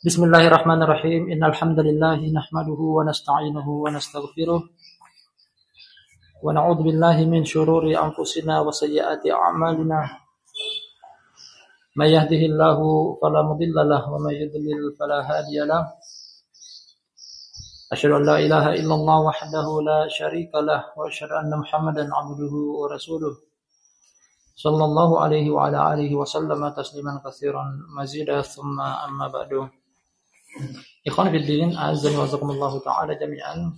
Bismillahirrahmanirrahim. Innal hamdalillah nahmaduhu wa nasta'inuhu wa nastaghfiruh. Wa na'udzu billahi min shururi anfusina wa sayyiati a'malina. May yahdihillahu fala mudilla lahu wa may yudlil fala ilaha illallah wahdahu la syarika wa asyhadu anna Muhammadan 'abduhu wa rasuluh. Sallallahu alaihi wa ala alihi wa sallama tasliman katsiran mazidah thumma amma ba'du. Ikhwan Fiddin, Azza wa Ta'ala jami'an.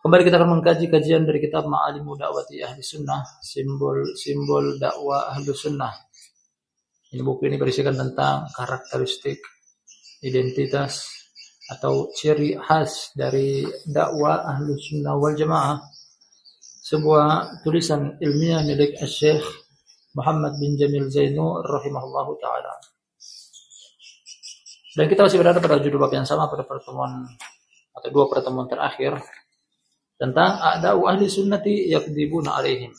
Kembali kita akan mengkaji kajian dari kitab Ma'alimu Da'wati Ahli Sunnah Simbol-simbol dakwah Ahli Sunnah. Ini buku ini berisikan tentang karakteristik, identitas, atau ciri khas dari dakwah Ahli Sunnah wal Jamaah. Sebuah tulisan ilmiah milik Syekh Muhammad bin Jamil Zainu rahimahullahu ta'ala dan kita masih berada pada judul bab yang sama pada pertemuan atau dua pertemuan terakhir tentang ada ahli sunnati yakdibuna alaihim.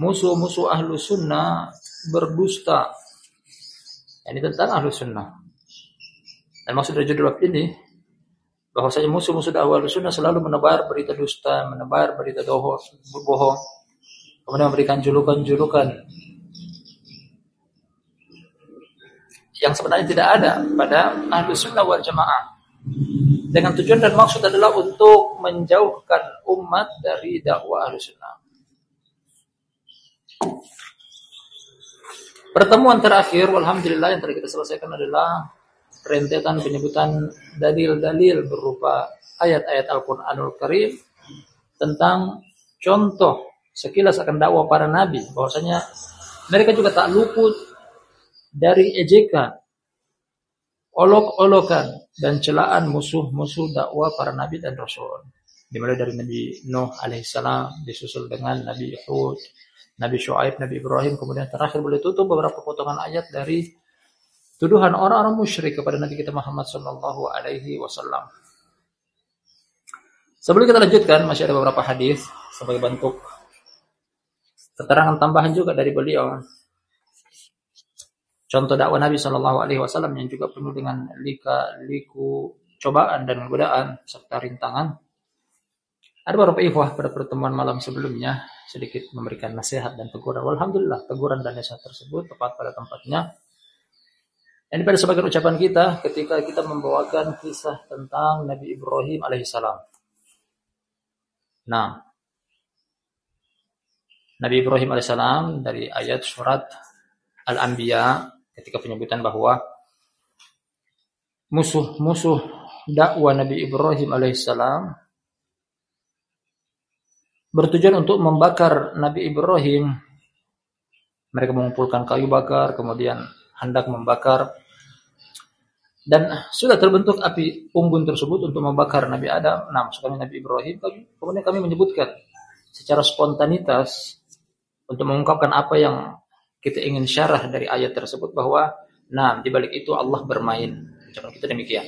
Musuh-musuh ahlu sunnah berdusta. Ini tentang ahlu sunnah. Dan maksud dari judul bab ini bahwasanya musuh-musuh dakwah ahlu sunnah selalu menebar berita dusta, menebar berita doho, bohong, kemudian memberikan julukan-julukan yang sebenarnya tidak ada pada ahlu sunnah wal jamaah. Dengan tujuan dan maksud adalah untuk menjauhkan umat dari dakwah ahlu sunnah. Pertemuan terakhir, Alhamdulillah yang tadi kita selesaikan adalah rentetan penyebutan dalil-dalil berupa ayat-ayat Al-Quranul Karim tentang contoh sekilas akan dakwah para nabi bahwasanya mereka juga tak luput dari ejekan, olok-olokan dan celaan musuh-musuh dakwah para nabi dan rasul. Dimulai dari Nabi Nuh alaihissalam, disusul dengan Nabi Hud, Nabi Shu'aib, Nabi Ibrahim, kemudian terakhir boleh tutup beberapa potongan ayat dari tuduhan orang-orang musyrik kepada Nabi kita Muhammad Sallallahu Alaihi Wasallam. Sebelum kita lanjutkan, masih ada beberapa hadis sebagai bentuk keterangan tambahan juga dari beliau Contoh dakwah Nabi Shallallahu Alaihi Wasallam yang juga penuh dengan lika-liku cobaan dan godaan serta rintangan. Ada beberapa ikhwah pada pertemuan malam sebelumnya sedikit memberikan nasihat dan teguran. Alhamdulillah teguran dan nasihat tersebut tepat pada tempatnya. Ini pada sebagian ucapan kita ketika kita membawakan kisah tentang Nabi Ibrahim alaihissalam. Nah, Nabi Ibrahim alaihissalam dari ayat surat Al-Anbiya ketika penyebutan bahwa musuh-musuh dakwah Nabi Ibrahim alaihissalam bertujuan untuk membakar Nabi Ibrahim. Mereka mengumpulkan kayu bakar, kemudian hendak membakar dan sudah terbentuk api unggun tersebut untuk membakar Nabi Adam. Nah, maksud kami Nabi Ibrahim. Kemudian kami menyebutkan secara spontanitas untuk mengungkapkan apa yang kita ingin syarah dari ayat tersebut bahwa nah di balik itu Allah bermain. Ucapan kita demikian.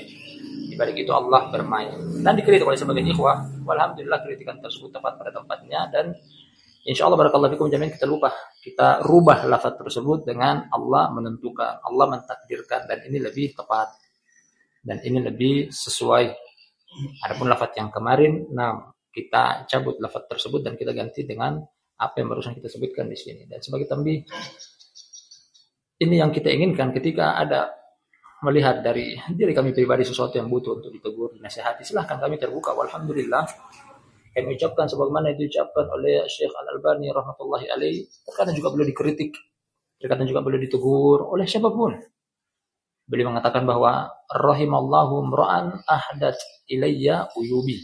Di balik itu Allah bermain. Dan dikritik oleh sebagian ikhwah. Walhamdulillah kritikan tersebut tepat pada tempatnya dan insya Allah barakallahu fikum jamin kita lupa. Kita rubah lafaz tersebut dengan Allah menentukan, Allah mentakdirkan dan ini lebih tepat. Dan ini lebih sesuai. Adapun lafaz yang kemarin, nah kita cabut lafaz tersebut dan kita ganti dengan apa yang barusan kita sebutkan di sini. Dan sebagai tambih, ini yang kita inginkan ketika ada melihat dari diri kami pribadi sesuatu yang butuh untuk ditegur, dinasihati, silahkan kami terbuka. Alhamdulillah. Kami ucapkan sebagaimana diucapkan oleh Syekh Al-Albani rahmatullahi alaih. Terkadang juga boleh dikritik. Terkadang juga boleh ditegur oleh siapa pun. Beliau mengatakan bahwa rahimallahu mra'an ahdat ilayya uyubi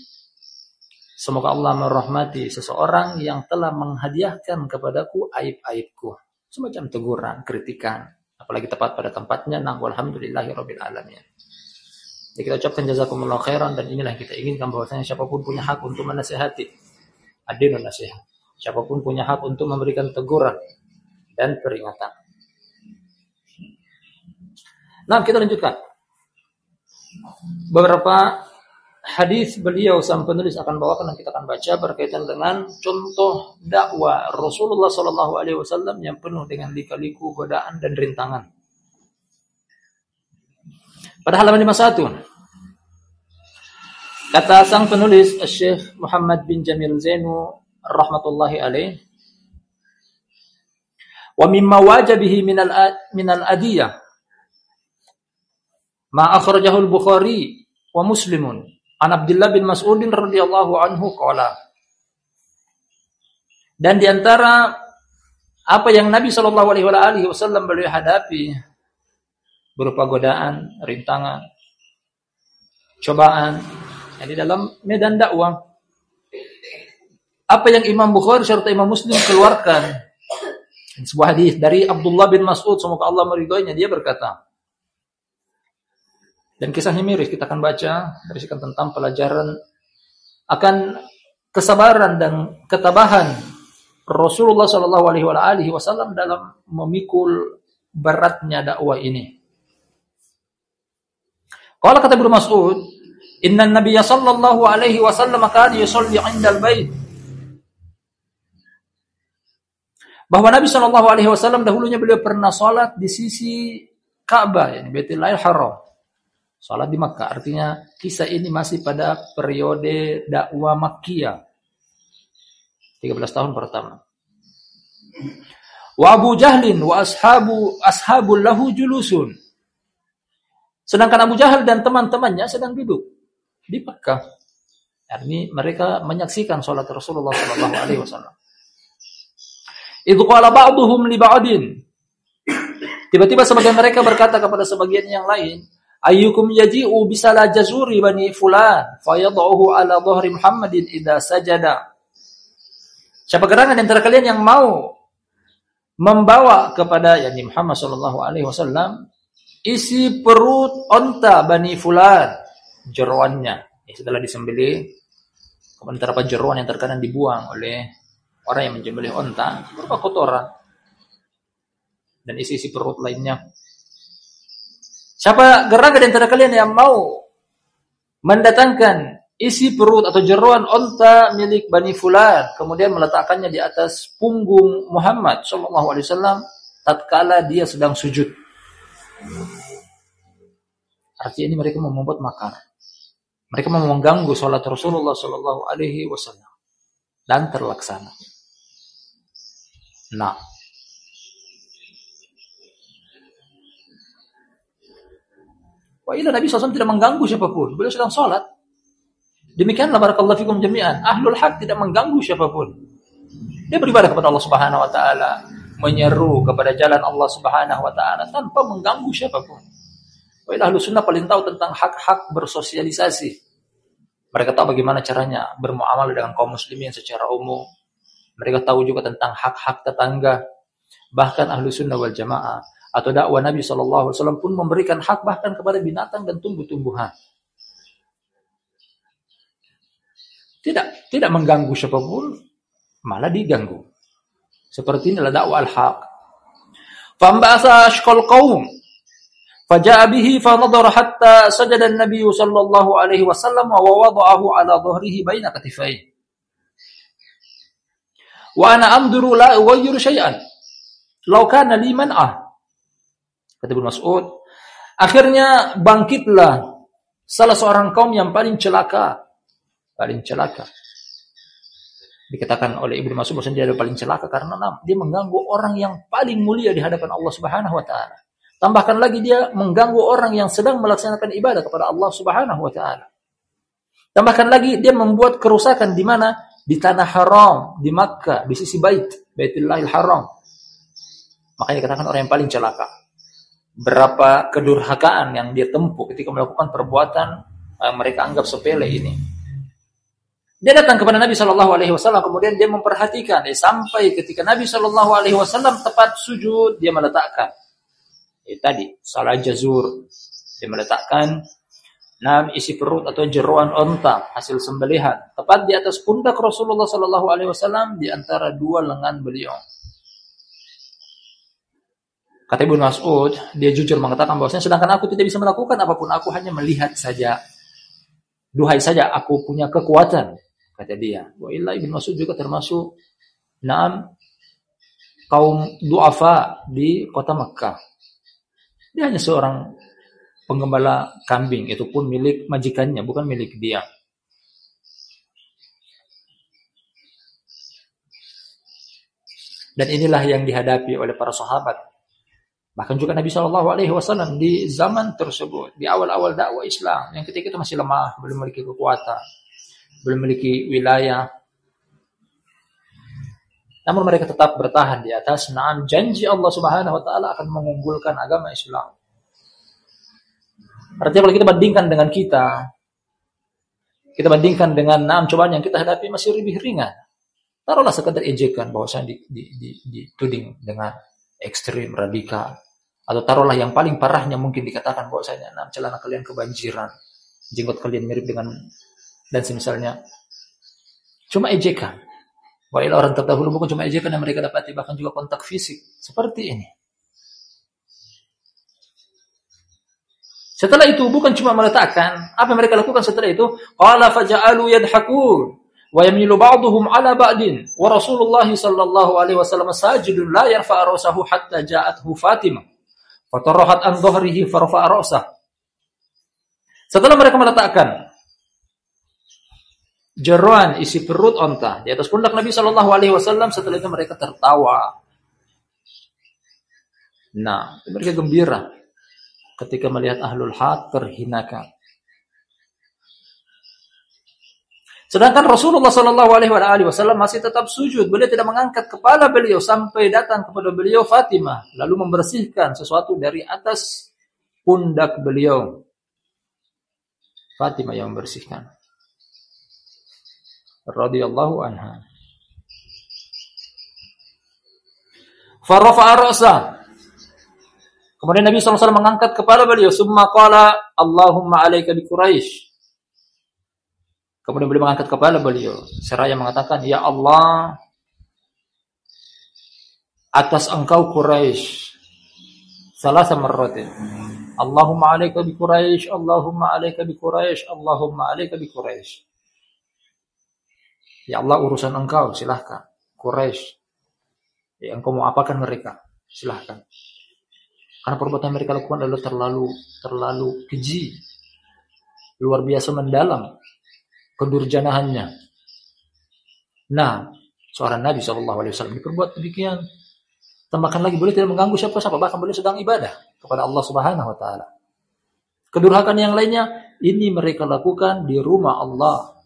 Semoga Allah merahmati seseorang yang telah menghadiahkan kepadaku aib-aibku. Semacam teguran, kritikan. Apalagi tepat pada tempatnya. Nah, walhamdulillahirabbil alamin. Jadi kita ucapkan jazakumullah khairan dan inilah yang kita inginkan bahwasanya siapa pun punya hak untuk menasihati. Adinun nasihat. Siapa pun punya hak untuk memberikan teguran dan peringatan. Nah, kita lanjutkan. Beberapa hadis beliau sang penulis akan bawakan dan kita akan baca berkaitan dengan contoh dakwah Rasulullah Shallallahu Alaihi Wasallam yang penuh dengan lika-liku, godaan dan rintangan. Pada halaman 51. Kata sang penulis Syekh Muhammad bin Jamil Zainu rahmatullahi alaih wa mimma wajabihi minal minal adiyah ma akhrajahu al-Bukhari wa Muslimun an Abdullah bin Mas'ud radhiyallahu anhu qala dan di antara apa yang Nabi Shallallahu alaihi wasallam beliau hadapi berupa godaan, rintangan, cobaan, jadi dalam medan dakwah. Apa yang Imam Bukhari serta Imam Muslim keluarkan sebuah hadis dari Abdullah bin Mas'ud semoga Allah meridhoinya dia berkata dan kisahnya miris kita akan baca berisikan tentang pelajaran akan kesabaran dan ketabahan Rasulullah Shallallahu Alaihi Wasallam dalam memikul beratnya dakwah ini. Kalau kata Ibnu Mas'ud, Inna Nabi sallallahu alaihi wasallam kana yusalli 'indal bait. Bahwa Nabi sallallahu alaihi wasallam dahulunya beliau pernah salat di sisi Ka'bah, yakni Baitullahil Haram. Salat di Makkah, artinya kisah ini masih pada periode dakwah Makkiyah. 13 tahun pertama. Wa Abu Jahlin wa ashabu ashabul lahu julusun. Sedangkan Abu Jahal dan teman-temannya sedang duduk di Mekah. Ini mereka menyaksikan sholat Rasulullah Sallallahu Alaihi Wasallam. Itu qala ba'duhum li ba'din. Tiba-tiba sebagian mereka berkata kepada sebagian yang lain, ayyukum yaji'u bisala jazuri bani fulan fayad'uhu ala dhahri Muhammadin idza sajada. Siapa gerangan antara kalian yang mau membawa kepada yakni Muhammad sallallahu alaihi wasallam isi perut onta bani fulan jeroannya. Ya, setelah disembelih, kemudian terdapat jeroan yang terkadang dibuang oleh orang yang menyembelih onta berupa kotoran dan isi-isi perut lainnya. Siapa gerak di antara kalian yang mau mendatangkan isi perut atau jeroan onta milik Bani Fulan, kemudian meletakkannya di atas punggung Muhammad Shallallahu Alaihi Wasallam tatkala dia sedang sujud. Artinya ini mereka membuat makar. Mereka mau mengganggu sholat Rasulullah Shallallahu Alaihi Wasallam dan terlaksana. Nah, Wah ini Nabi SAW tidak mengganggu siapa pun. Beliau sedang sholat. Demikianlah barakallahu fikum jami'an. Ahlul haq tidak mengganggu siapa pun. Dia beribadah kepada Allah Subhanahu wa taala, menyeru kepada jalan Allah Subhanahu wa taala tanpa mengganggu siapa pun. Wah, ahlu sunnah paling tahu tentang hak-hak bersosialisasi. Mereka tahu bagaimana caranya bermuamalah dengan kaum muslimin secara umum. Mereka tahu juga tentang hak-hak tetangga. Bahkan ahlu sunnah wal jamaah atau dakwah Nabi SAW pun memberikan hak bahkan kepada binatang dan tumbuh-tumbuhan. Tidak, tidak mengganggu siapa pun, malah diganggu. Seperti inilah dakwah al-haq. Fambasa ashqal qaum Faja'a bihi fa nadara hatta sajada an-nabiy sallallahu alaihi wasallam wa wada'ahu ala dhahrihi baina katifaihi. Wa ana amduru la ughayyiru syai'an. Law kana li man'ah. Kata Ibnu Mas'ud, akhirnya bangkitlah salah seorang kaum yang paling celaka. Paling celaka. Dikatakan oleh Ibnu Mas'ud bahwa dia adalah paling celaka karena dia mengganggu orang yang paling mulia di hadapan Allah Subhanahu wa taala. Tambahkan lagi dia mengganggu orang yang sedang melaksanakan ibadah kepada Allah Subhanahu wa taala. Tambahkan lagi dia membuat kerusakan di mana? Di tanah haram, di Makkah, di sisi bait, Baitullahil Haram. Makanya katakan orang yang paling celaka. Berapa kedurhakaan yang dia tempuh ketika melakukan perbuatan yang mereka anggap sepele ini. Dia datang kepada Nabi Shallallahu Alaihi Wasallam, kemudian dia memperhatikan, eh, sampai ketika Nabi Shallallahu Alaihi Wasallam tepat sujud, dia meletakkan eh, tadi salah jazur dia meletakkan enam isi perut atau jeruan onta hasil sembelihan tepat di atas pundak Rasulullah Shallallahu Alaihi Wasallam di antara dua lengan beliau. Kata Ibnu Mas'ud, dia jujur mengatakan bahwasanya sedangkan aku tidak bisa melakukan apa pun, aku hanya melihat saja. Duhai saja aku punya kekuatan, kata dia. Wa illa Ibnu Mas'ud juga termasuk enam kaum duafa di kota Mekah. Dia hanya seorang penggembala kambing, itu pun milik majikannya, bukan milik dia. Dan inilah yang dihadapi oleh para sahabat. Bahkan juga Nabi Wasallam di zaman tersebut, di awal-awal dakwah Islam, yang ketika itu masih lemah, belum memiliki kekuatan, belum memiliki wilayah. Namun mereka tetap bertahan di atas naam janji Allah Subhanahu Wa Taala akan mengunggulkan agama Islam. Artinya kalau kita bandingkan dengan kita, kita bandingkan dengan naam cobaan yang kita hadapi masih lebih ringan taruhlah sekedar ejekan di, di, dituding dengan ekstrim radikal atau taruhlah yang paling parahnya mungkin dikatakan bahwasanya nah, celana kalian kebanjiran. Jenggot kalian mirip dengan dan semisalnya. Cuma ejekan. Wahai orang terdahulu bukan cuma ejekan yang mereka dapati bahkan juga kontak fisik. Seperti ini. Setelah itu bukan cuma meletakkan apa yang mereka lakukan setelah itu? Qala faja'alu yadhakun wa yamilu ba'dhum ala ba'din wa Rasulullah sallallahu alaihi wasallam sajidun la yarfa ra'sahu hatta ja'athu Fatimah fatarahat an dhahrihi farfa ra'sah setelah mereka meletakkan jeruan isi perut onta di atas pundak Nabi sallallahu alaihi wasallam setelah itu mereka tertawa. Nah mereka gembira ketika melihat ahlul haq terhinakan Sedangkan Rasulullah Shallallahu Alaihi Wasallam masih tetap sujud. Beliau tidak mengangkat kepala beliau sampai datang kepada beliau Fatimah, lalu membersihkan sesuatu dari atas pundak beliau. Fatimah yang membersihkan. Radhiyallahu anha. Farafa'a ra'sa. Kemudian Nabi SAW mengangkat kepala beliau. Summa qala Allahumma alaika bi Quraisy. Kemudian beliau mengangkat kepala beliau. Seraya mengatakan, Ya Allah, atas engkau Quraisy salah sama roti. Allahumma alaika bi Quraisy, Allahumma alaika bi Quraisy, Allahumma alaika bi Quraisy. Ya Allah urusan engkau, silahkan. Quraisy. Ya engkau mau apakan mereka? Silahkan. Karena perbuatan mereka lakukan adalah terlalu terlalu keji. Luar biasa mendalam kedurjanahannya. Nah, seorang Nabi Wasallam diperbuat demikian. Tambahkan lagi boleh tidak mengganggu siapa-siapa, bahkan boleh sedang ibadah kepada Allah Subhanahu Wa Taala. Kedurhakan yang lainnya ini mereka lakukan di rumah Allah,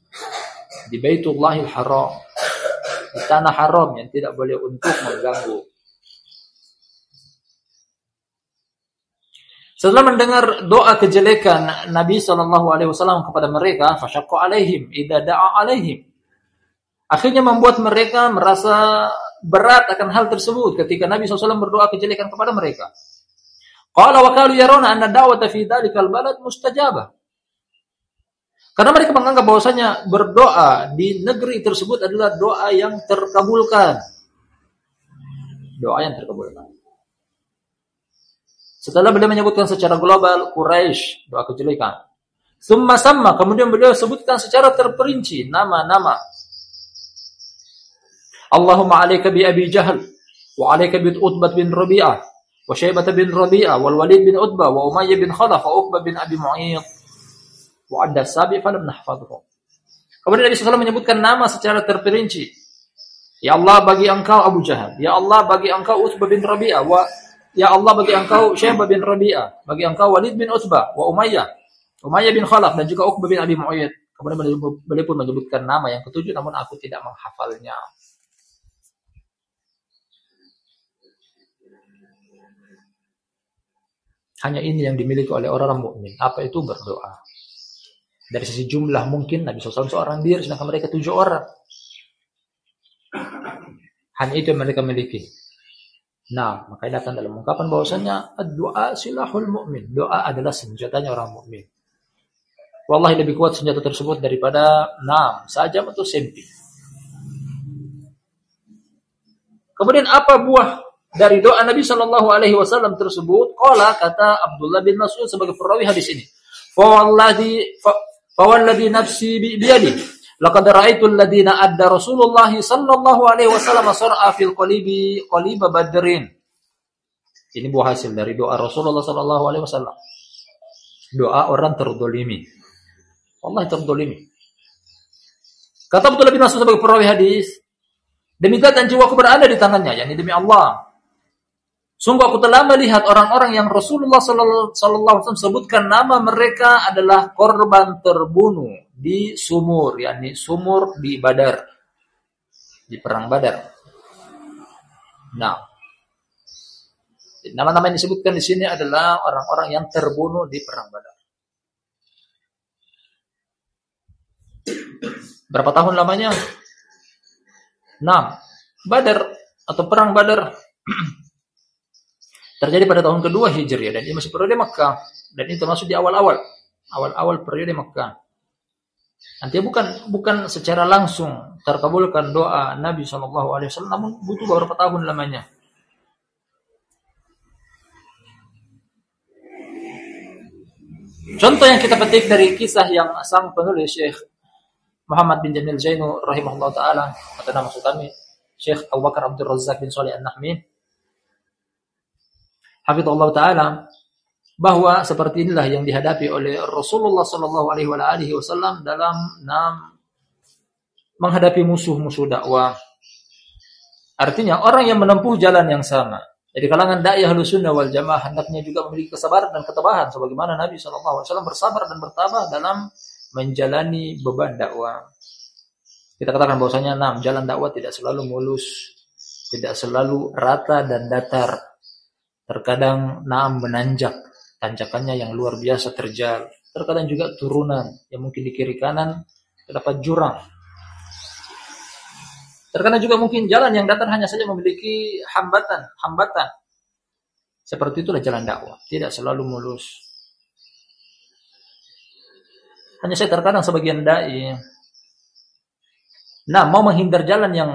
di Baitullahil Haram, di tanah haram yang tidak boleh untuk mengganggu Setelah mendengar doa kejelekan Nabi Shallallahu Alaihi Wasallam kepada mereka, fasyakku alaihim, ida da'a alaihim. Akhirnya membuat mereka merasa berat akan hal tersebut ketika Nabi SAW berdoa kejelekan kepada mereka. Qala wa qalu yaruna anna da'wata fi balad mustajabah. Karena mereka menganggap bahwasanya berdoa di negeri tersebut adalah doa yang terkabulkan. Doa yang terkabulkan. Setelah beliau menyebutkan secara global Quraisy, doa kejelekan. Summa sama, kemudian beliau sebutkan secara terperinci nama-nama. Allahumma alaika bi Abi Jahal, wa alaika bi Utbah bin Rabi'ah, wa Syaibah bin Rabi'ah, wal Walid bin Utbah, wa Umayyah bin Khalaf, wa Uqbah bin Abi Mu'ayyid. Wa adda sabi falam nahfadhu. Kemudian Nabi SAW menyebutkan nama secara terperinci. Ya Allah bagi engkau Abu Jahal. Ya Allah bagi engkau Utbah bin Rabi'ah. Wa Ya Allah bagi engkau Syaibah bin Rabi'ah, bagi engkau Walid bin Utbah, wa Umayyah, Umayyah bin Khalaf dan juga Uqbah bin Abi Mu'ayyid. Kemudian beliau pun menyebutkan nama yang ketujuh namun aku tidak menghafalnya. Hanya ini yang dimiliki oleh orang mukmin. Apa itu berdoa? Dari sisi jumlah mungkin Nabi SAW seorang diri, sedangkan mereka tujuh orang. Hanya itu yang mereka miliki. Nah, makanya datang dalam ungkapan bahwasanya doa silahul mukmin. Doa adalah senjatanya orang mukmin. Wallahi lebih kuat senjata tersebut daripada enam saja atau sempi. Kemudian apa buah dari doa Nabi Shallallahu Alaihi Wasallam tersebut? Kala kata Abdullah bin Mas'ud sebagai perawi hadis ini. Fawalladhi fawalladhi nafsi biyadi Laqad ra'aitu alladziina adda Rasulullah sallallahu alaihi wasallam sur'a fil qalibi qaliba badrin. Ini buah hasil dari doa Rasulullah sallallahu alaihi wasallam. doa orang terdolimi. Allah terdolimi. Kata Abdullah bin Mas'ud sebagai perawi hadis, demi zat dan jiwaku berada di tangannya, yakni demi Allah. Sungguh aku telah melihat orang-orang yang Rasulullah wasallam sebutkan nama mereka adalah korban terbunuh di sumur, yakni sumur di Badar. Di perang Badar. Nah, nama-nama yang disebutkan di sini adalah orang-orang yang terbunuh di perang Badar. Berapa tahun lamanya? 6. Badar atau perang Badar terjadi pada tahun kedua Hijriah dan ini masih periode Makkah dan ini termasuk di awal-awal awal-awal periode Makkah. Nanti bukan bukan secara langsung terkabulkan doa Nabi Shallallahu Alaihi Wasallam, namun butuh beberapa tahun lamanya. Contoh yang kita petik dari kisah yang sang penulis Syekh Muhammad bin Jamil Zainu rahimahullah taala atau nama maksud kami Syekh Abu Bakar Abdul Razak bin Salih An-Nahmi hafizallahu taala bahwa seperti inilah yang dihadapi oleh Rasulullah sallallahu alaihi wasallam dalam enam menghadapi musuh-musuh dakwah. Artinya orang yang menempuh jalan yang sama. Jadi kalangan Ahlus Sunnah wal Jamaah hendaknya juga memiliki kesabaran dan ketabahan sebagaimana Nabi sallallahu alaihi wasallam bersabar dan bertabah dalam menjalani beban dakwah. Kita katakan bahwasanya enam jalan dakwah tidak selalu mulus, tidak selalu rata dan datar. Terkadang enam menanjak, tanjakannya yang luar biasa terjal. Terkadang juga turunan yang mungkin di kiri kanan terdapat jurang. Terkadang juga mungkin jalan yang datar hanya saja memiliki hambatan, hambatan. Seperti itulah jalan dakwah, tidak selalu mulus. Hanya saya terkadang sebagian dai. Nah, mau menghindar jalan yang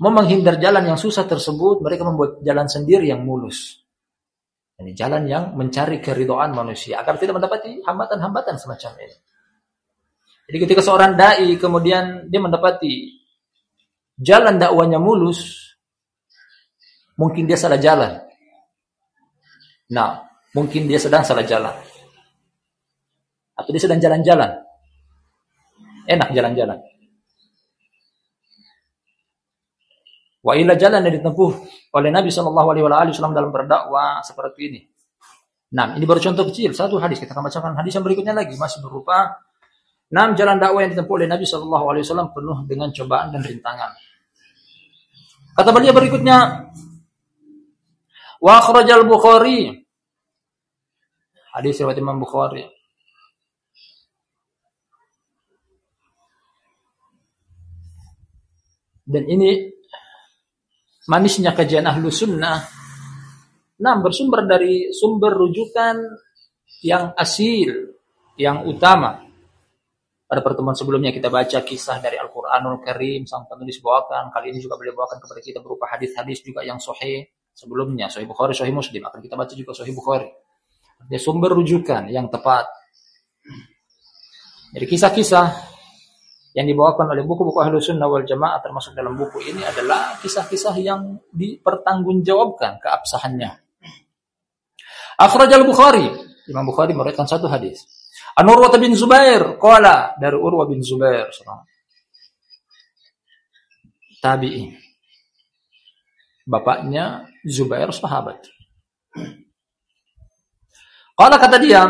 mau menghindar jalan yang susah tersebut, mereka membuat jalan sendiri yang mulus. Ini jalan yang mencari keridoan manusia agar tidak mendapati hambatan-hambatan semacam ini. Jadi ketika seorang dai kemudian dia mendapati jalan dakwanya mulus, mungkin dia salah jalan. Nah, mungkin dia sedang salah jalan atau dia sedang jalan-jalan. Enak jalan-jalan. Wa ila jalan yang ditempuh oleh Nabi Wasallam dalam berdakwah seperti ini. Nah, ini baru contoh kecil, satu hadis. Kita akan bacakan hadis yang berikutnya lagi, masih berupa enam jalan dakwah yang ditempuh oleh Nabi Wasallam penuh dengan cobaan dan rintangan. Kata beliau berikutnya, wa akhrajal Bukhari. Hadis riwayat Imam Bukhari. Dan ini manisnya kajian ahlu sunnah. Nah, bersumber dari sumber rujukan yang asil, yang utama. Pada pertemuan sebelumnya kita baca kisah dari Al-Quranul Karim, sang penulis bawakan. Kali ini juga beliau bawakan kepada kita berupa hadis-hadis juga yang sahih sebelumnya. Sahih Bukhari, Sahih Muslim. Akan kita baca juga Sahih Bukhari. Dia sumber rujukan yang tepat. Jadi kisah-kisah yang dibawakan oleh buku-buku ahlu sunnah wal jamaah termasuk dalam buku ini adalah kisah-kisah yang dipertanggungjawabkan keabsahannya. Akhraj al-Bukhari. Imam Bukhari meriwayatkan satu hadis. An Urwah bin Zubair qala dari Urwah bin Zubair tabi'i. Bapaknya Zubair sahabat. Qala kata dia,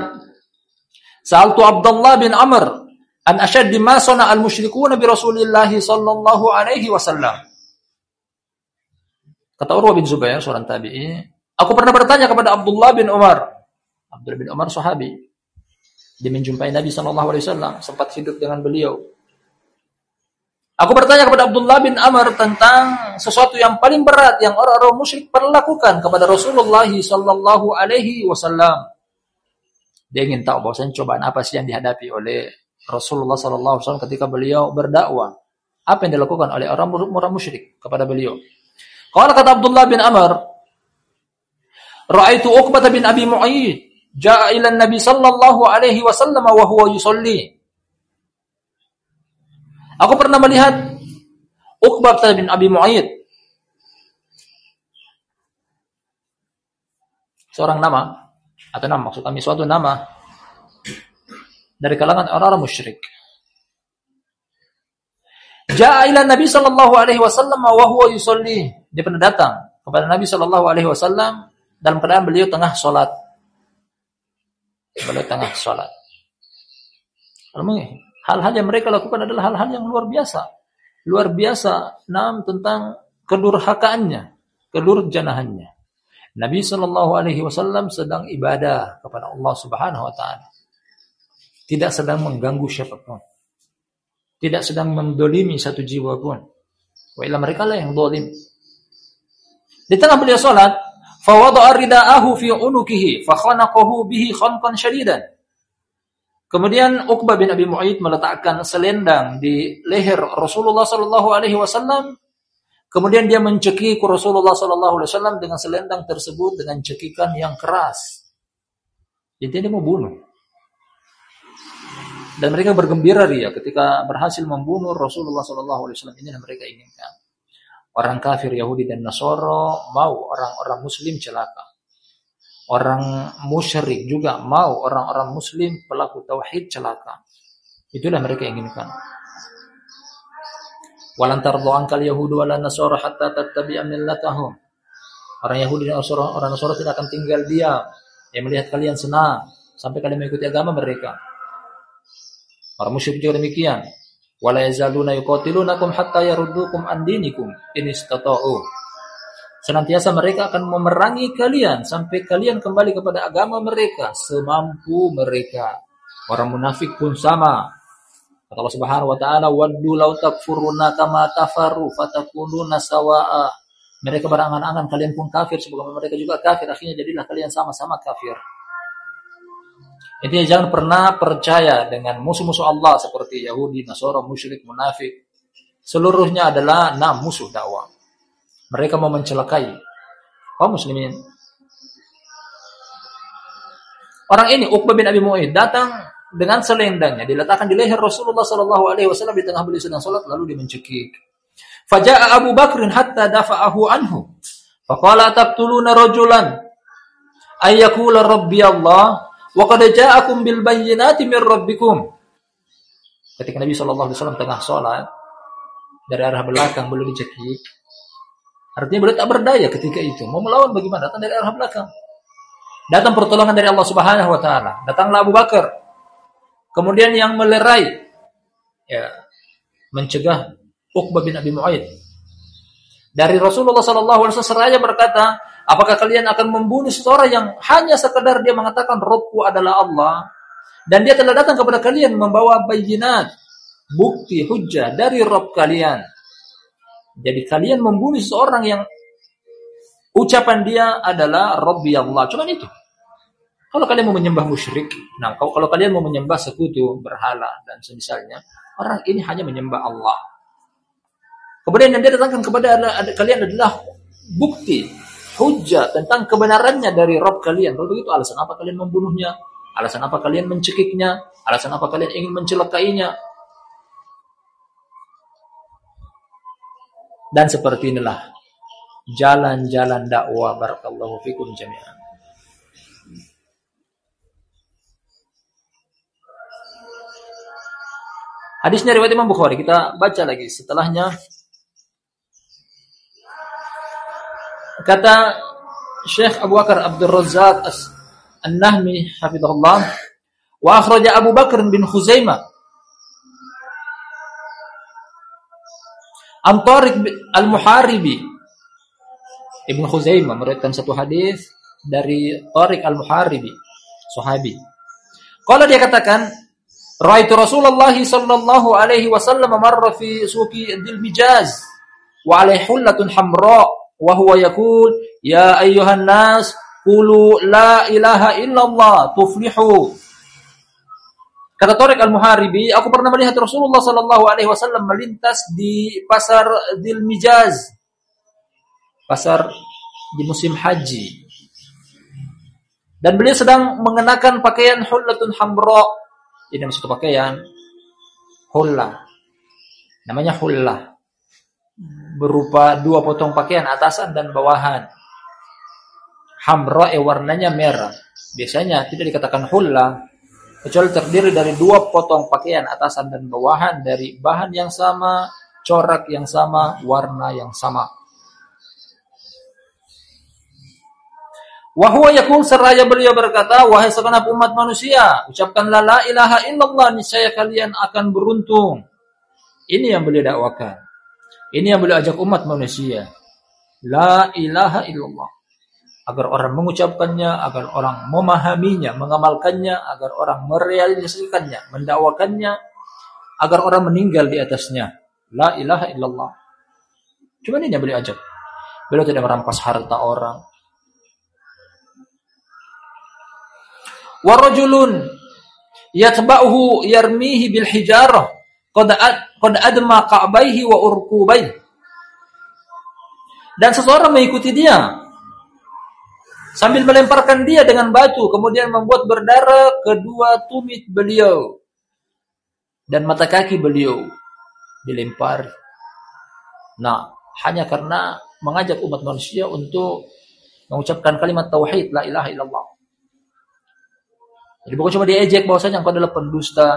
Sa'altu Abdullah bin Amr an ashaddi ma sana al musyrikuna bi Rasulillah sallallahu alaihi wasallam. Kata Urwah bin Zubair seorang tabi'i, aku pernah bertanya kepada Abdullah bin Umar. Abdullah bin Umar sahabi. Dia menjumpai Nabi sallallahu alaihi wasallam, sempat hidup dengan beliau. Aku bertanya kepada Abdullah bin Amr tentang sesuatu yang paling berat yang orang-orang musyrik perlakukan kepada Rasulullah sallallahu alaihi wasallam. Dia ingin tahu bahwasanya cobaan apa sih yang dihadapi oleh Rasulullah wasallam ketika beliau berdakwah. Apa yang dilakukan oleh orang-orang musyrik kepada beliau? Qala kata Abdullah bin Amr, "Ra'aitu Uqbah bin Abi Mu'ayyid jaa ila Nabi sallallahu alaihi wasallam wa huwa yusalli." Aku pernah melihat Uqbah bin Abi Mu'ayyid seorang nama Atau nama maksud kami suatu nama dari kalangan orang-orang musyrik. Ja'a ila Nabi sallallahu alaihi wasallam wa huwa yusalli. Dia pernah datang kepada Nabi sallallahu alaihi wasallam dalam keadaan beliau tengah salat. Beliau tengah salat. Hal-hal yang mereka lakukan adalah hal-hal yang luar biasa. Luar biasa nam tentang kedurhakaannya, kedurjanahannya. Nabi sallallahu alaihi wasallam sedang ibadah kepada Allah Subhanahu wa taala. Tidak sedang mengganggu siapa pun tidak sedang mendolimi satu jiwa pun. Wailah mereka lah yang dolim. Di tengah beliau salat, fawada'a rida'ahu fi unukihi, fakhanaqahu bihi khanqan syadidan. Kemudian Uqbah bin Abi Mu'aid meletakkan selendang di leher Rasulullah sallallahu alaihi wasallam. Kemudian dia mencekik Rasulullah sallallahu alaihi wasallam dengan selendang tersebut dengan cekikan yang keras. Jadi dia mau bunuh. Dan mereka bergembira dia ketika berhasil membunuh Rasulullah Shallallahu Alaihi Wasallam ini yang mereka inginkan. Orang kafir Yahudi dan Nasoro mau orang-orang Muslim celaka. Orang musyrik juga mau orang-orang Muslim pelaku tauhid celaka. Itulah mereka inginkan. Walan tardu kal yahudu wala nasara hatta tattabi'a millatahum. Orang Yahudi dan orang Nasara tidak akan tinggal diam. Yang melihat kalian senang sampai kalian mengikuti agama mereka. Para musyrik juga demikian. Wala yazaluna yuqatilunakum hatta yaruddukum an dinikum in istata'u. Senantiasa mereka akan memerangi kalian sampai kalian kembali kepada agama mereka semampu mereka. Orang munafik pun sama. Kata Allah Subhanahu wa taala, "Waddu law takfuruna kama kafaru fatakununa sawa'a." Mereka berangan-angan kalian pun kafir sebagaimana mereka juga kafir, akhirnya jadilah kalian sama-sama kafir. Intinya jangan pernah percaya dengan musuh-musuh Allah seperti Yahudi, Nasara, musyrik, munafik. Seluruhnya adalah enam musuh dakwah. Mereka mau mencelakai kaum muslimin. Orang ini Uqbah bin Abi Mu'ayyid datang dengan selendangnya diletakkan di leher Rasulullah wasallam di tengah beliau sedang salat lalu dia mencekik. Faja'a Abu Bakr hatta dafa'ahu anhu. Faqala taqtuluna rajulan ayyakula rabbi Allah Wa qad ja'akum bil bayyinati mir rabbikum. Ketika Nabi sallallahu alaihi wasallam tengah sholat dari arah belakang belum dicekik. Artinya beliau tak berdaya ketika itu. Mau melawan bagaimana? Datang dari arah belakang. Datang pertolongan dari Allah Subhanahu wa taala. Datanglah Abu Bakar. Kemudian yang melerai ya mencegah Uqbah bin Abi Mu'ayyid. Dari Rasulullah sallallahu alaihi wasallam seraya berkata, Apakah kalian akan membunuh seseorang yang hanya sekedar dia mengatakan Robku adalah Allah dan dia telah datang kepada kalian membawa bayinat, bukti hujah dari Rob kalian. Jadi kalian membunuh seseorang yang ucapan dia adalah Robbi Allah. Cuma itu. Kalau kalian mau menyembah musyrik, nah kalau kalian mau menyembah sekutu, berhala dan semisalnya, orang ini hanya menyembah Allah. Kemudian yang dia datangkan kepada kalian adalah bukti hujah tentang kebenarannya dari Rob kalian. Kalau begitu alasan apa kalian membunuhnya? Alasan apa kalian mencekiknya? Alasan apa kalian ingin mencelakainya? Dan seperti inilah jalan-jalan dakwah barakallahu fikum jami'an. Hadisnya riwayat Imam Bukhari. Kita baca lagi setelahnya Kata Syekh Abu Bakar Abdul Razak An-Nahmi hafizahullah wa akhraja Abu Bakar bin Khuzaimah. An Al-Muharibi. Ibnu Khuzaimah meriwayatkan satu hadis dari Tariq Al-Muharibi sahabi. Kalau dia katakan Raitu Rasulullah sallallahu alaihi wasallam marra fi suqi Dil Mijaz wa alaihi hullatun hamra wa huwa yaqul ya ayyuhan nas qulu la ilaha illallah tuflihu Kata Tariq Al-Muharibi, aku pernah melihat Rasulullah sallallahu alaihi wasallam melintas di pasar Dil Mijaz. Pasar di musim haji. Dan beliau sedang mengenakan pakaian hullatun hamra. Ini satu pakaian hulla. Namanya hullah berupa dua potong pakaian atasan dan bawahan. Hamra eh warnanya merah. biasanya tidak dikatakan hulla kecuali terdiri dari dua potong pakaian atasan dan bawahan dari bahan yang sama, corak yang sama, warna yang sama. Wahwa yakul seraya beliau berkata, wahai segenap umat manusia, ucapkanlah la ilaha illallah, niscaya kalian akan beruntung. Ini yang beliau dakwakan. Ini yang beliau ajak umat manusia. La ilaha illallah. Agar orang mengucapkannya, agar orang memahaminya, mengamalkannya, agar orang merealisasikannya, mendakwakannya, agar orang meninggal di atasnya. La ilaha illallah. Cuma ini yang beliau ajak. Beliau tidak merampas harta orang, warajulun yatba'uhu yarmihi bil hijarah qad qad adma ka'baihi wa urkubai dan seseorang mengikuti dia. Sambil melemparkan dia dengan batu kemudian membuat berdarah kedua tumit beliau. Dan mata kaki beliau dilempar nah hanya karena mengajak umat manusia untuk mengucapkan kalimat tauhid la ilaha illallah. Jadi bukan cuma diejek bahwasanya engkau adalah pendusta,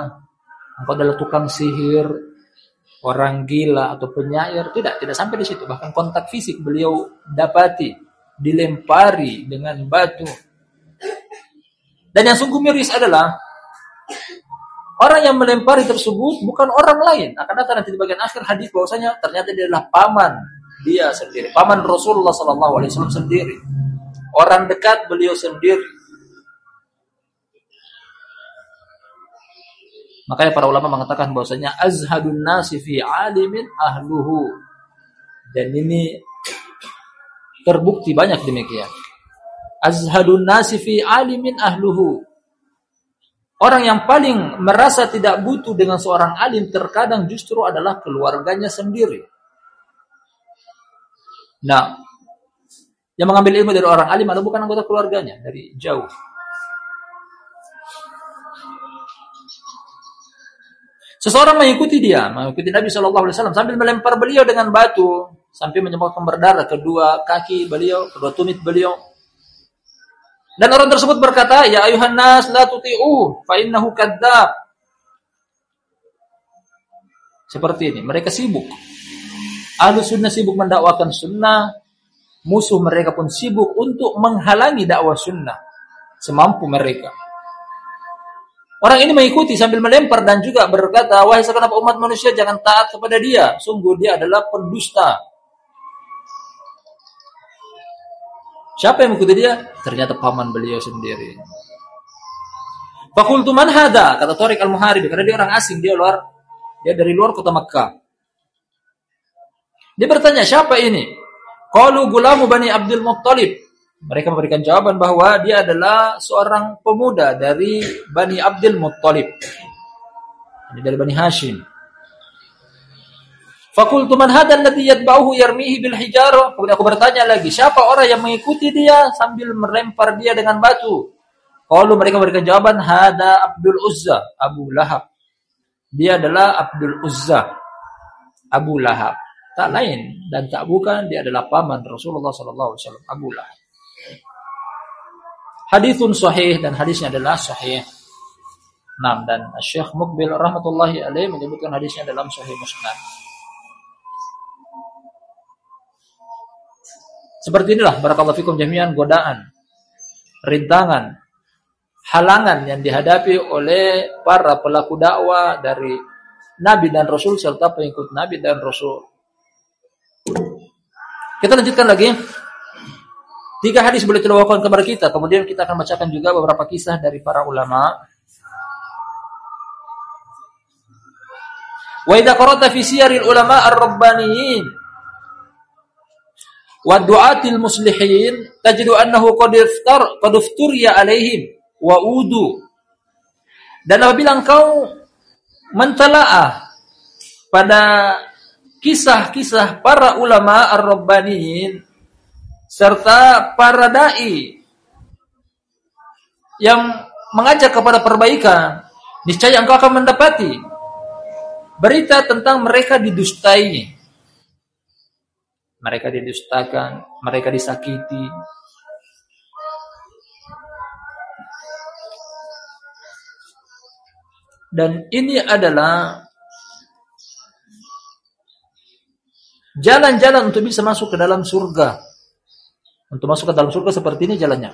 engkau adalah tukang sihir, orang gila atau penyair, tidak, tidak sampai di situ. Bahkan kontak fisik beliau dapati, dilempari dengan batu. Dan yang sungguh miris adalah orang yang melempari tersebut bukan orang lain. Akan datang nanti di bagian akhir hadis bahwasanya ternyata dia adalah paman dia sendiri, paman Rasulullah SAW sendiri. Orang dekat beliau sendiri Makanya para ulama mengatakan bahwasanya azhadun nasi fi alimin ahluhu. Dan ini terbukti banyak demikian. Azhadun nasi fi alimin ahluhu. Orang yang paling merasa tidak butuh dengan seorang alim terkadang justru adalah keluarganya sendiri. Nah, yang mengambil ilmu dari orang alim adalah bukan anggota keluarganya, dari jauh. Seseorang mengikuti dia, mengikuti Nabi Shallallahu Alaihi Wasallam sambil melempar beliau dengan batu sampai menyebabkan berdarah kedua kaki beliau, kedua tumit beliau. Dan orang tersebut berkata, Ya ayuhan nas la tuti'u fa innahu. Seperti ini, mereka sibuk. Ahlu sunnah sibuk mendakwakan sunnah, musuh mereka pun sibuk untuk menghalangi dakwah sunnah semampu mereka. Orang ini mengikuti sambil melempar dan juga berkata, wahai segenap umat manusia jangan taat kepada dia. Sungguh dia adalah pendusta. Siapa yang mengikuti dia? Ternyata paman beliau sendiri. Fakultu man hada, kata Tariq al-Muharib, karena dia orang asing, dia luar dia dari luar kota Makkah. Dia bertanya, siapa ini? Qalu gulamu Bani Abdul Muttalib. Mereka memberikan jawaban bahwa dia adalah seorang pemuda dari Bani Abdul Muttalib. Ini dari Bani Hashim. Fakultu man hadha alladhi yatba'uhu yarmihi bil hijarah. Kemudian aku bertanya lagi, siapa orang yang mengikuti dia sambil melempar dia dengan batu? Kalau mereka memberikan jawaban, hada Abdul Uzza, Abu Lahab. Dia adalah Abdul Uzza, Abu Lahab. Tak lain dan tak bukan, dia adalah paman Rasulullah sallallahu alaihi wasallam, Abu Lahab. Hadithun sahih dan hadisnya adalah sahih. Nah, dan Syekh Mukbil rahmatullahi alaih menyebutkan hadisnya dalam sahih Musnad. Seperti inilah barakallahu fikum jami'an godaan, rintangan, halangan yang dihadapi oleh para pelaku dakwah dari Nabi dan Rasul serta pengikut Nabi dan Rasul. Kita lanjutkan lagi. Tiga hadis boleh terbawakan kepada kita. Kemudian kita akan bacakan juga beberapa kisah dari para ulama. Wa idza qara'ta fi siyaril ulama ar-rabbaniyin wa du'atil muslihin tajidu annahu qad iftar qad alaihim wa udu. Dan apabila engkau mentelaah pada kisah-kisah para ulama ar-rabbaniyin serta para dai yang mengajak kepada perbaikan, niscaya engkau akan mendapati berita tentang mereka didustai. Mereka didustakan, mereka disakiti. Dan ini adalah jalan-jalan untuk bisa masuk ke dalam surga. Untuk masuk ke dalam surga seperti ini jalannya.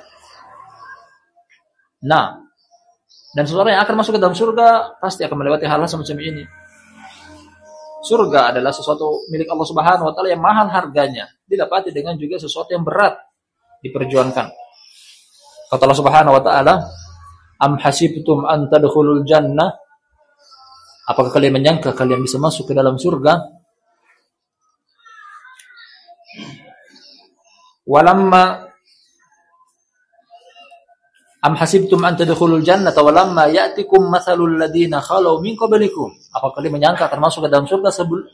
Nah, dan seseorang yang akan masuk ke dalam surga pasti akan melewati hal-hal semacam ini. Surga adalah sesuatu milik Allah Subhanahu wa taala yang mahal harganya, didapati dengan juga sesuatu yang berat diperjuangkan. Kata Allah Subhanahu wa taala, "Am hasibtum an tadkhulul jannah Apakah kalian menyangka kalian bisa masuk ke dalam surga? Walamma Am hasibtum an tadkhulul jannata walamma ya'tikum mathalul ladina khalau min qablikum. Apakah kalian menyangka akan masuk ke dalam surga sebelum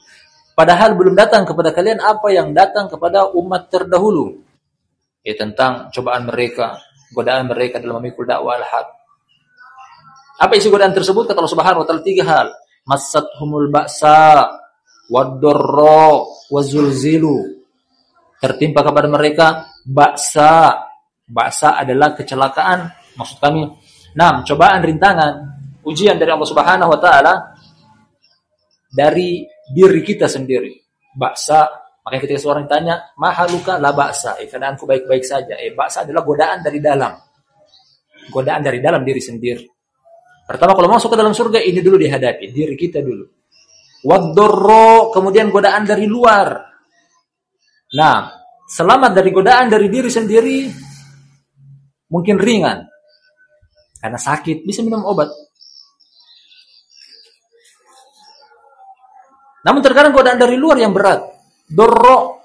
padahal belum datang kepada kalian apa yang datang kepada umat terdahulu? Ya tentang cobaan mereka, godaan mereka dalam memikul dakwah al-haq apa isi godaan tersebut? Kata Allah Subhanahu wa taala tiga hal. humul ba'sa wadorro wazulzilu. Tertimpa kepada mereka baksa. Baksa adalah kecelakaan. Maksud kami, nah, cobaan rintangan, ujian dari Allah Subhanahu wa taala dari diri kita sendiri. Baksa, makanya ketika seorang tanya, "Mahaluka la baksa?" Eh, keadaanku baik-baik saja. Eh, baksa adalah godaan dari dalam. Godaan dari dalam diri sendiri. Pertama kalau masuk ke dalam surga ini dulu dihadapi, diri kita dulu. Wadorro, kemudian godaan dari luar. Nah, selamat dari godaan dari diri sendiri mungkin ringan. Karena sakit, bisa minum obat. Namun terkadang godaan dari luar yang berat. Dorro.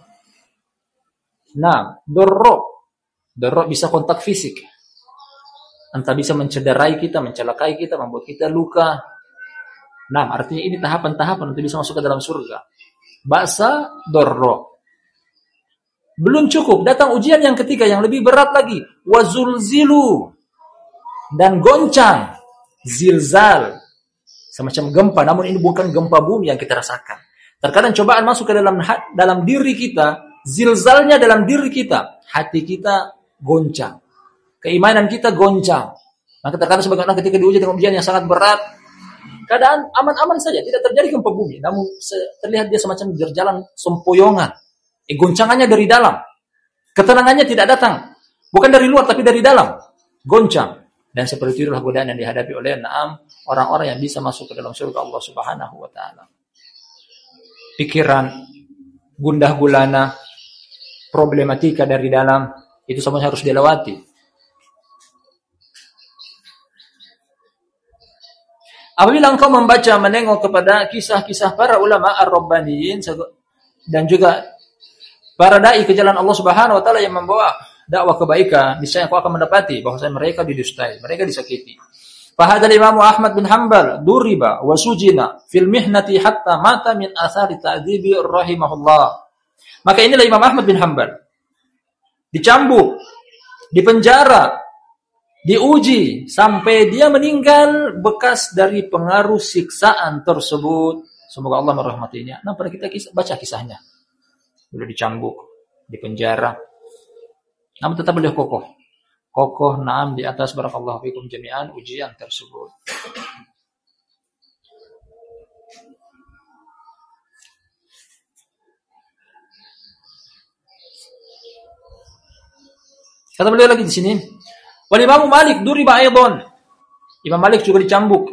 Nah, dorro. Dorro bisa kontak fisik entah bisa mencederai kita, mencelakai kita, membuat kita luka. Nah, artinya ini tahapan-tahapan untuk bisa masuk ke dalam surga. Baksa dorro. Belum cukup, datang ujian yang ketiga yang lebih berat lagi. Wazulzilu. Dan goncang. Zilzal. Semacam gempa, namun ini bukan gempa bumi yang kita rasakan. Terkadang cobaan masuk ke dalam dalam diri kita, zilzalnya dalam diri kita, hati kita goncang keimanan kita goncang. Maka terkadang sebagian orang ketika diuji dengan ujian yang sangat berat, keadaan aman-aman saja, tidak terjadi gempa bumi, namun terlihat dia semacam berjalan sempoyongan. Eh, goncangannya dari dalam. Ketenangannya tidak datang. Bukan dari luar, tapi dari dalam. Goncang. Dan seperti itulah godaan yang dihadapi oleh enam orang-orang yang bisa masuk ke dalam surga Allah Subhanahu wa taala. Pikiran gundah gulana, problematika dari dalam itu semuanya harus dilewati. Apabila engkau membaca menengok kepada kisah-kisah para ulama ar-rabbaniyin dan juga para dai ke jalan Allah Subhanahu wa taala yang membawa dakwah kebaikan, niscaya engkau akan mendapati bahwa mereka didustai, mereka disakiti. Fahadal Imam Ahmad bin Hanbal duriba wa sujina fil mihnati hatta mata min athari ta'dibi rahimahullah. Maka inilah Imam Ahmad bin Hanbal. Dicambuk, dipenjara, diuji sampai dia meninggal bekas dari pengaruh siksaan tersebut. Semoga Allah merahmatinya. Nah, pada kita kisah, baca kisahnya. Beliau dicambuk, dipenjara. Namun tetap beliau kokoh. Kokoh naam di atas barakallahu fikum jami'an ujian tersebut. Kata beliau lagi di sini, Wal Imam Malik duriba aidon. Imam Malik juga dicambuk.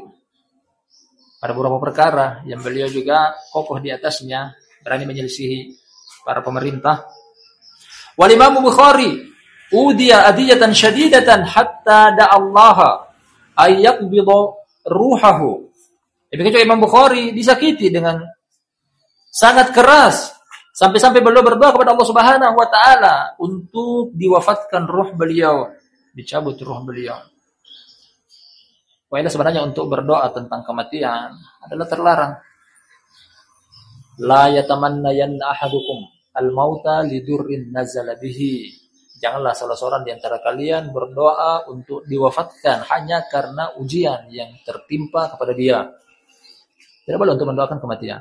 Pada beberapa perkara yang beliau juga kokoh di atasnya, berani menyelisihi para pemerintah. Wal Imam Bukhari udiya adiyatan syadidatan hatta Allah ayyaqbidha ruhahu. Demikian juga Imam Bukhari disakiti dengan sangat keras sampai-sampai beliau berdoa kepada Allah Subhanahu wa taala untuk diwafatkan ruh beliau dicabut ruh beliau. Wailah sebenarnya untuk berdoa tentang kematian adalah terlarang. La yatamannayanna ahadukum al-mauta lidurrin nazala bihi. Janganlah salah seorang di antara kalian berdoa untuk diwafatkan hanya karena ujian yang tertimpa kepada dia. Tidak boleh untuk mendoakan kematian.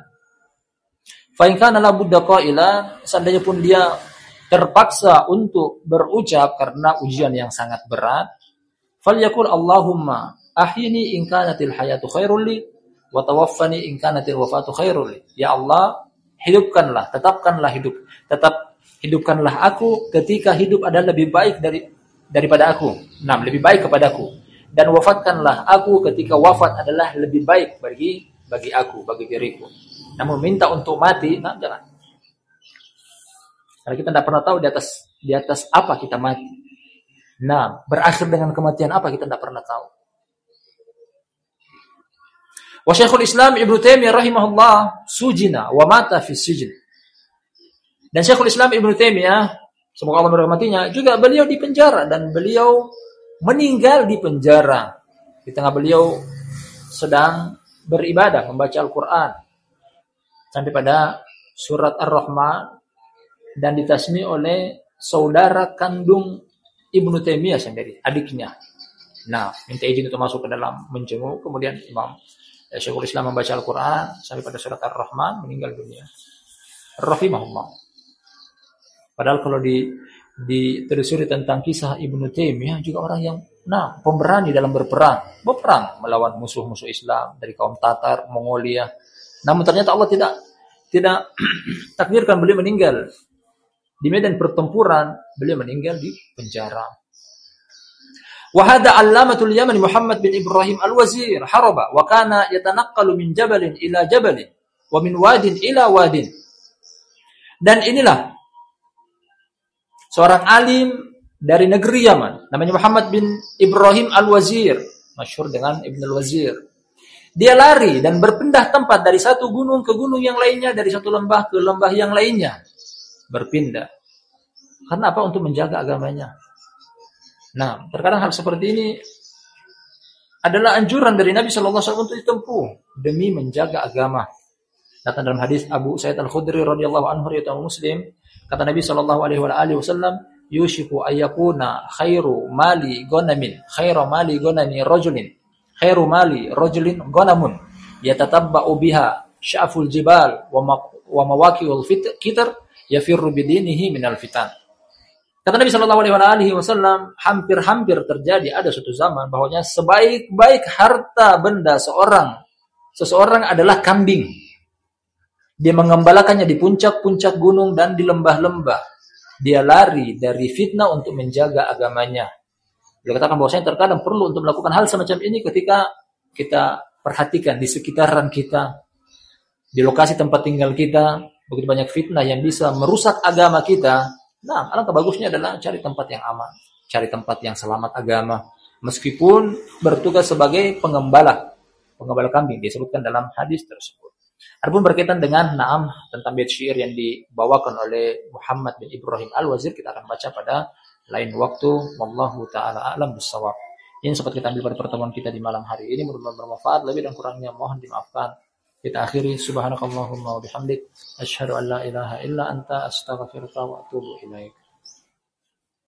Fa in kana la budda qailan, seandainya pun dia terpaksa untuk berucap karena ujian yang sangat berat, falyakul Allahumma ahyini in kanatil hayatu khairul li wa tawaffani in kanatil wafatu khairul li. Ya Allah, hidupkanlah, tetapkanlah hidup. Tetap hidupkanlah aku ketika hidup adalah lebih baik dari daripada aku. Nah, lebih baik kepadaku. Dan wafatkanlah aku ketika wafat adalah lebih baik bagi bagi aku, bagi diriku. Namun minta untuk mati, nah jangan. Karena kita tidak pernah tahu di atas di atas apa kita mati. Nah, berakhir dengan kematian apa kita tidak pernah tahu. Wa Syekhul Islam Ibnu Taimiyah rahimahullah sujina wa mata fi sijin. Dan Syekhul Islam Ibnu Taimiyah semoga Allah merahmatinya juga beliau di penjara dan beliau meninggal di penjara. Di tengah beliau sedang beribadah membaca Al-Qur'an. Sampai pada surat Ar-Rahman dan ditasmi oleh saudara kandung Ibnu Taimiyah sendiri, adiknya. Nah, minta izin untuk masuk ke dalam menjenguk, kemudian Imam ya, Syekhul Islam membaca Al-Quran sampai pada surat Ar-Rahman meninggal dunia. Rahimahullah. Padahal kalau di ditelusuri tentang kisah Ibnu Taimiyah juga orang yang nah pemberani dalam berperang, berperang melawan musuh-musuh Islam dari kaum Tatar, Mongolia. Namun ternyata Allah tidak tidak takdirkan beliau meninggal di medan pertempuran, beliau meninggal di penjara. Yaman Muhammad bin Ibrahim al-Wazir haraba wa kana yatanaqqalu min jabalin ila jabalin wa min wadin ila wadin. Dan inilah seorang alim dari negeri Yaman namanya Muhammad bin Ibrahim al-Wazir, masyhur dengan Ibn al-Wazir. Dia lari dan berpindah tempat dari satu gunung ke gunung yang lainnya, dari satu lembah ke lembah yang lainnya berpindah. Karena apa? Untuk menjaga agamanya. Nah, terkadang hal seperti ini adalah anjuran dari Nabi Shallallahu Alaihi Wasallam untuk ditempuh demi menjaga agama. Datang dalam hadis Abu Sa'id Al Khudri radhiyallahu anhu riwayat Muslim, kata Nabi Shallallahu Alaihi Wasallam, "Yushiku ayakuna khairu mali gonamin, khairu mali gonami rojulin, khairu mali rojulin gonamun, yatatabba'u biha sya'ful jibal wa mawaqi'ul fitr yafirru bidinihi minal fitan. Kata Nabi Shallallahu Alaihi Wasallam, hampir-hampir terjadi ada suatu zaman bahwanya sebaik-baik harta benda seorang, seseorang adalah kambing. Dia mengembalakannya di puncak-puncak gunung dan di lembah-lembah. Dia lari dari fitnah untuk menjaga agamanya. Dia katakan bahwasanya terkadang perlu untuk melakukan hal semacam ini ketika kita perhatikan di sekitaran kita, di lokasi tempat tinggal kita, begitu banyak fitnah yang bisa merusak agama kita, nah alangkah bagusnya adalah cari tempat yang aman, cari tempat yang selamat agama, meskipun bertugas sebagai pengembala, pengembala kambing disebutkan dalam hadis tersebut. Adapun berkaitan dengan naam tentang bait syair yang dibawakan oleh Muhammad bin Ibrahim Al-Wazir kita akan baca pada lain waktu. Wallahu taala alam bisawab. Ini sempat kita ambil pada pertemuan kita di malam hari ini. Mudah-mudahan bermanfaat. Lebih dan kurangnya mohon dimaafkan. Kita akhiri subhanakallahumma wa bihamdik asyhadu an la ilaha illa anta astaghfiruka wa atubu ilaik.